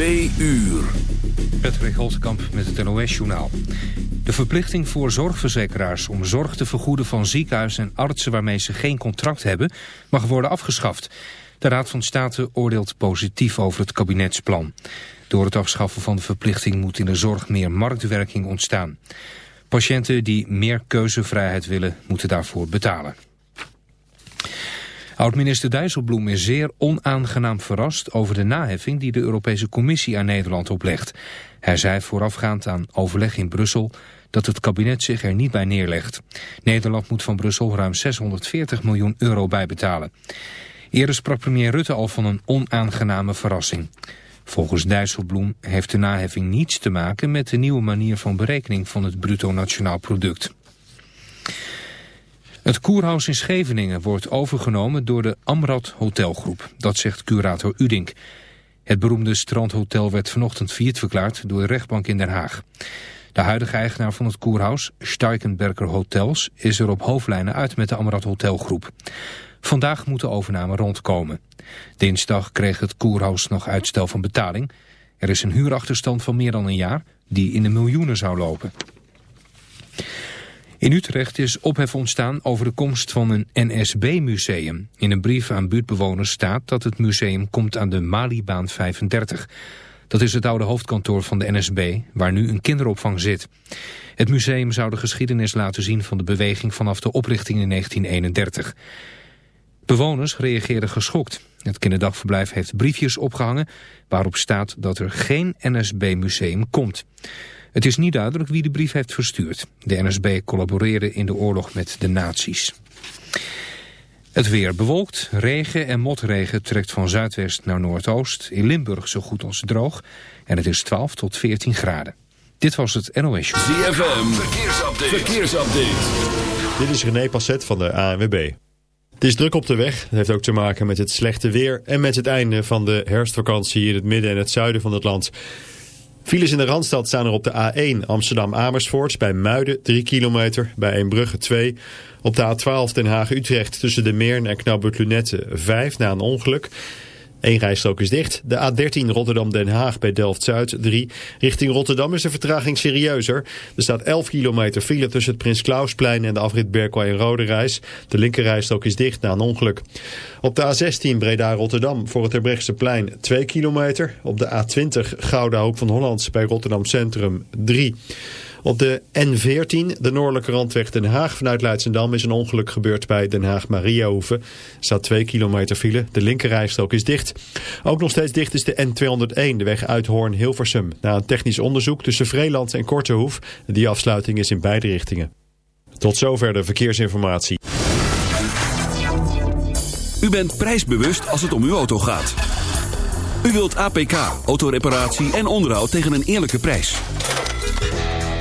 Twee uur. Patrick Holtkamp met het NOS-journaal. De verplichting voor zorgverzekeraars om zorg te vergoeden van ziekenhuizen en artsen waarmee ze geen contract hebben, mag worden afgeschaft. De Raad van State oordeelt positief over het kabinetsplan. Door het afschaffen van de verplichting moet in de zorg meer marktwerking ontstaan. Patiënten die meer keuzevrijheid willen, moeten daarvoor betalen. Oud-minister Dijsselbloem is zeer onaangenaam verrast over de naheffing die de Europese Commissie aan Nederland oplegt. Hij zei voorafgaand aan overleg in Brussel dat het kabinet zich er niet bij neerlegt. Nederland moet van Brussel ruim 640 miljoen euro bijbetalen. Eerder sprak premier Rutte al van een onaangename verrassing. Volgens Dijsselbloem heeft de naheffing niets te maken met de nieuwe manier van berekening van het bruto nationaal product. Het koerhuis in Scheveningen wordt overgenomen door de Amrad Hotelgroep. Dat zegt curator Udink. Het beroemde strandhotel werd vanochtend failliet verklaard door de rechtbank in Den Haag. De huidige eigenaar van het koerhuis, Steikenberger Hotels, is er op hoofdlijnen uit met de Amrad Hotelgroep. Vandaag moet de overname rondkomen. Dinsdag kreeg het koerhuis nog uitstel van betaling. Er is een huurachterstand van meer dan een jaar die in de miljoenen zou lopen. In Utrecht is ophef ontstaan over de komst van een NSB-museum. In een brief aan buurtbewoners staat dat het museum komt aan de Malibaan 35. Dat is het oude hoofdkantoor van de NSB, waar nu een kinderopvang zit. Het museum zou de geschiedenis laten zien van de beweging vanaf de oprichting in 1931. Bewoners reageerden geschokt. Het kinderdagverblijf heeft briefjes opgehangen waarop staat dat er geen NSB-museum komt. Het is niet duidelijk wie de brief heeft verstuurd. De NSB collaboreerde in de oorlog met de nazi's. Het weer bewolkt, regen en motregen trekt van zuidwest naar noordoost. In Limburg zo goed als droog. En het is 12 tot 14 graden. Dit was het NOS Show. ZFM, verkeersupdate. verkeersupdate. Dit is René Passet van de ANWB. Het is druk op de weg. Dat heeft ook te maken met het slechte weer en met het einde van de herfstvakantie in het midden en het zuiden van het land. Files in de Randstad staan er op de A1 Amsterdam-Amersfoort bij Muiden 3 kilometer, bij Eembrugge 2. Op de A12 Den Haag-Utrecht tussen de Meern en Knabbert Lunette 5 na een ongeluk. Eén rijstrook is dicht. De A13 Rotterdam-Den Haag bij Delft-Zuid 3. Richting Rotterdam is de vertraging serieuzer. Er staat 11 kilometer file tussen het Prins Klausplein en de afrit Berkel en Rode Reis. De linkerrijstrook is dicht na een ongeluk. Op de A16 Breda-Rotterdam voor het plein 2 kilometer. Op de A20 Gouda Hoek van Hollands bij Rotterdam Centrum 3 op de N14, de noordelijke randweg Den Haag vanuit Leidsendam, is een ongeluk gebeurd bij Den Haag-Mariahoeve. Er staat 2 kilometer file, de linkerrijstrook is dicht. Ook nog steeds dicht is de N201, de weg uit Hoorn-Hilversum. Na een technisch onderzoek tussen Vreeland en Kortehoef, die afsluiting is in beide richtingen. Tot zover de verkeersinformatie. U bent prijsbewust als het om uw auto gaat. U wilt APK, autoreparatie en onderhoud tegen een eerlijke prijs.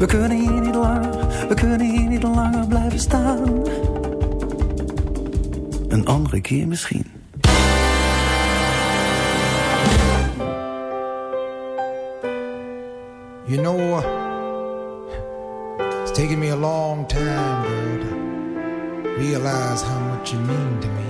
We kunnen hier niet langer, we kunnen hier niet langer blijven staan. Een andere keer misschien. You know, it's taken me a long time, to realize how much you mean to me.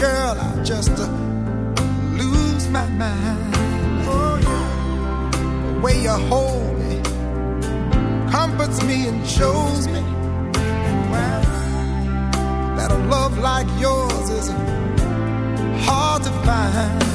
girl, I just uh, lose my mind. Oh, yeah. The way you hold me comforts me and shows me that a love like yours is hard to find.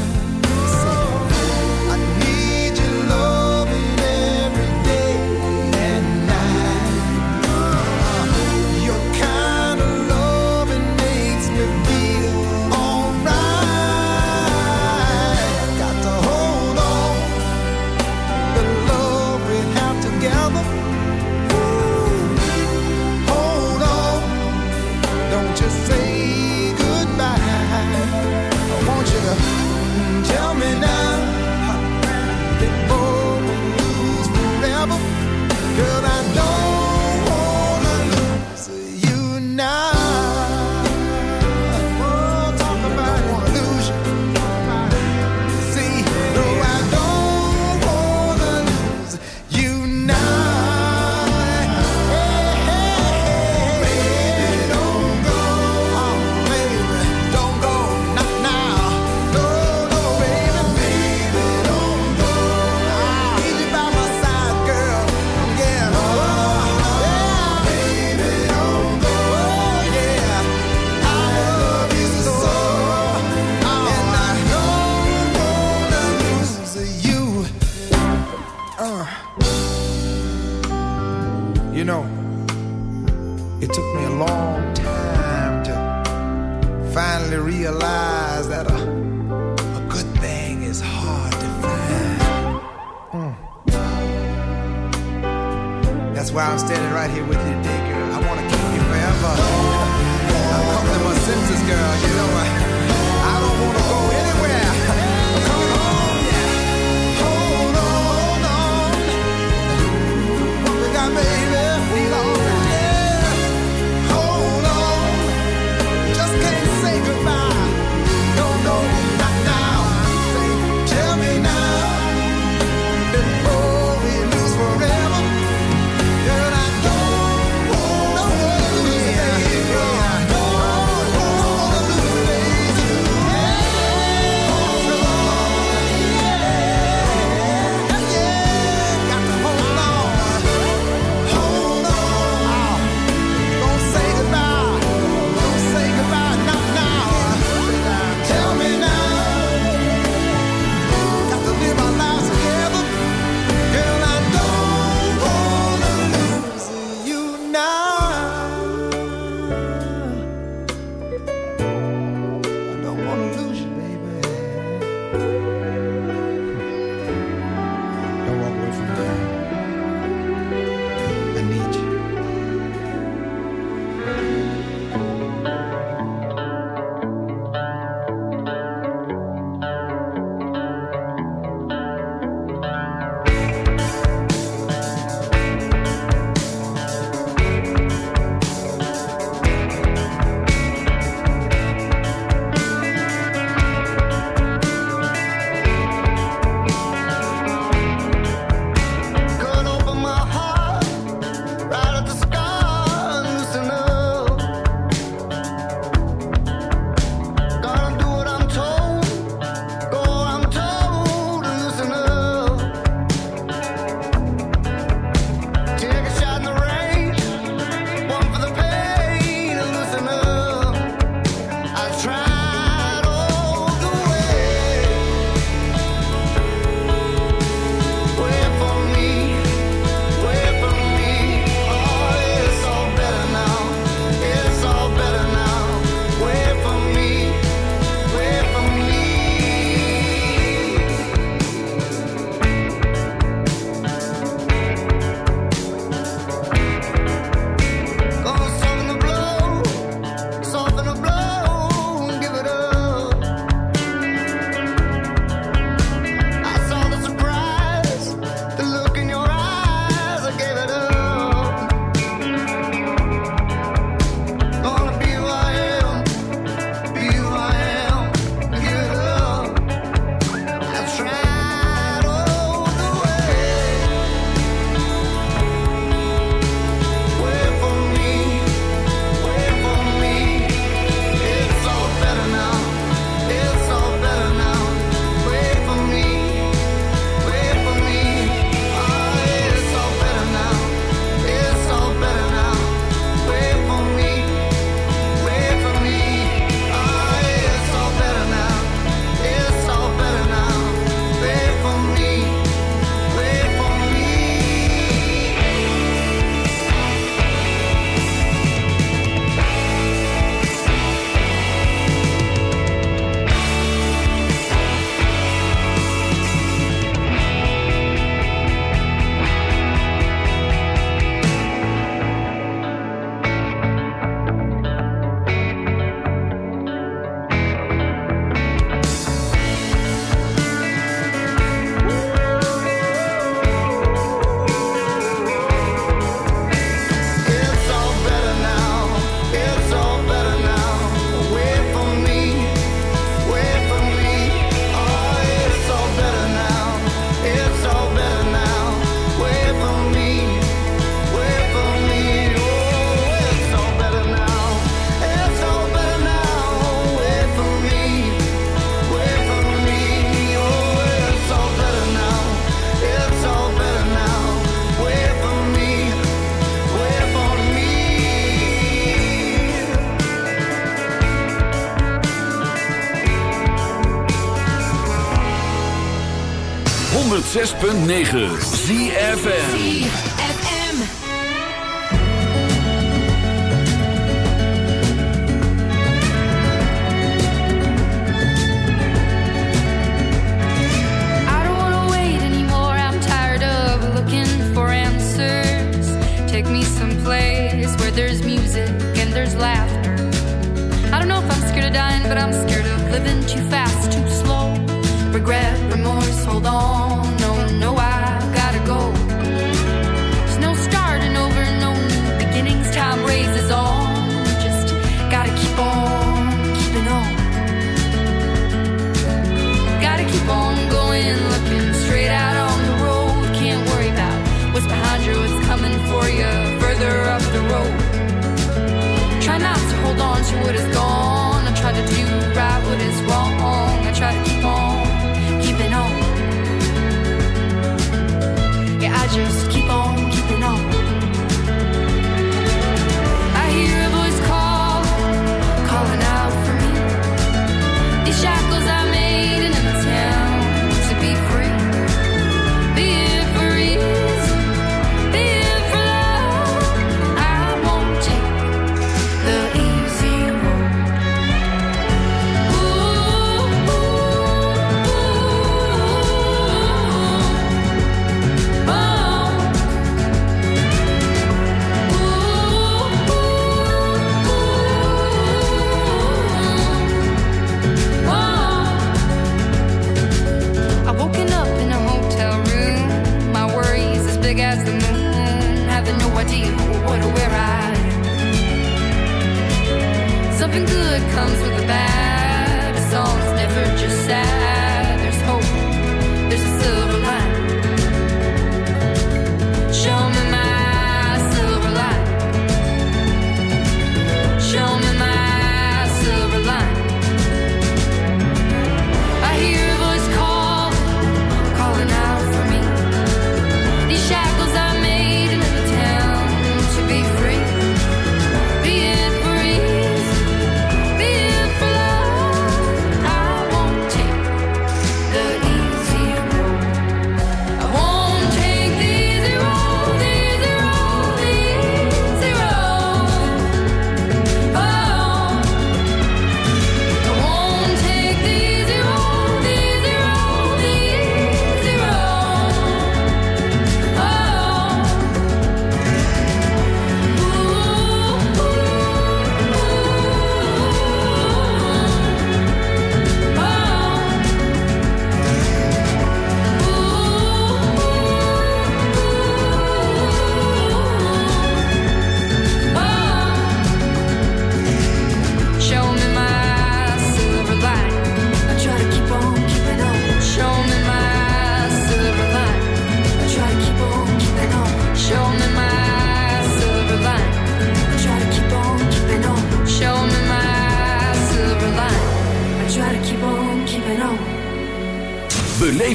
106.9 ZFN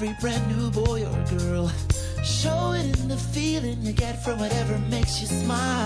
every brand new boy or girl. Show it in the feeling you get from whatever makes you smile.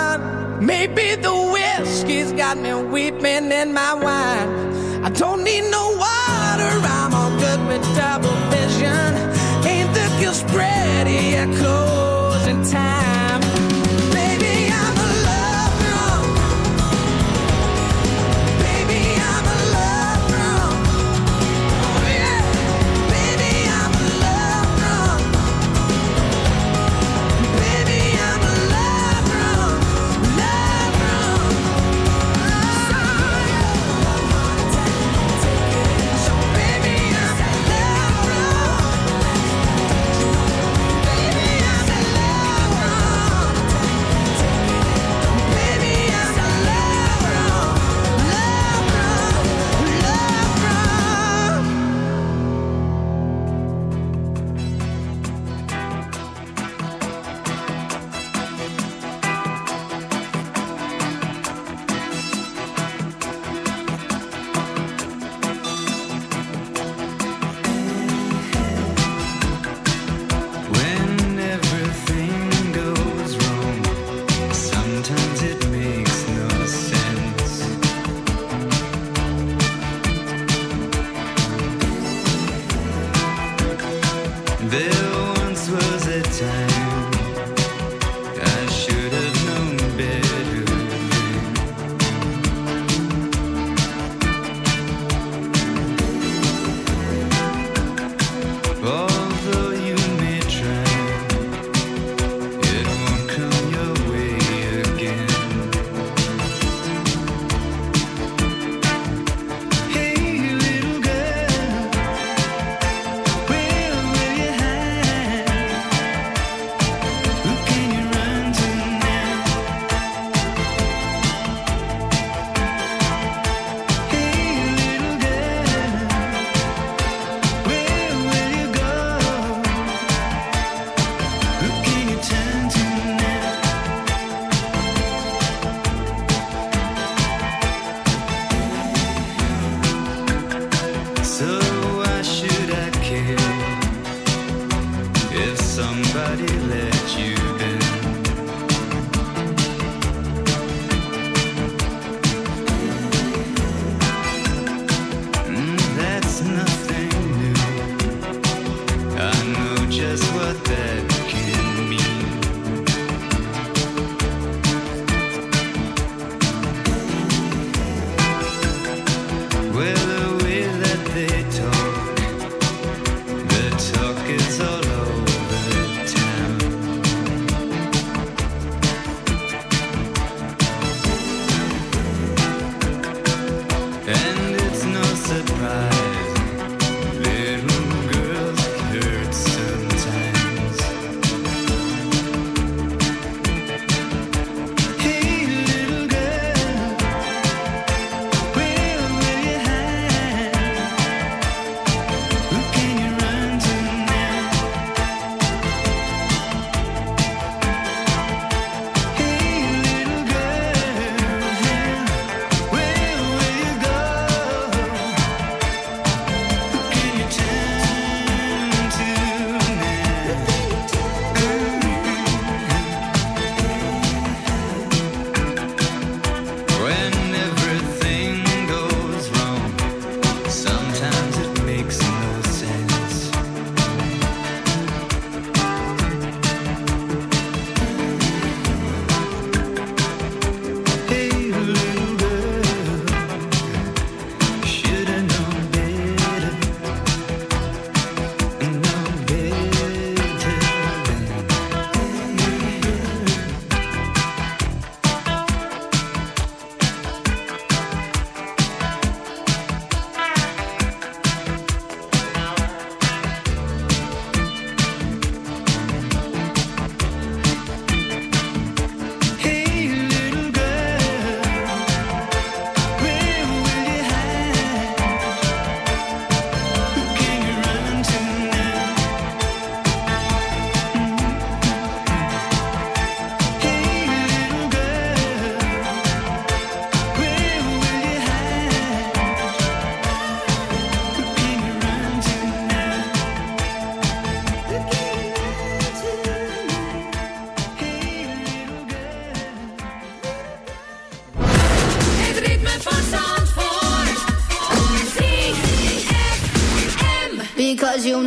mind. Maybe the whiskey's got me weeping in my wine. I don't need no water, I'm all good with double vision. Ain't the girl spread, yeah, closing time.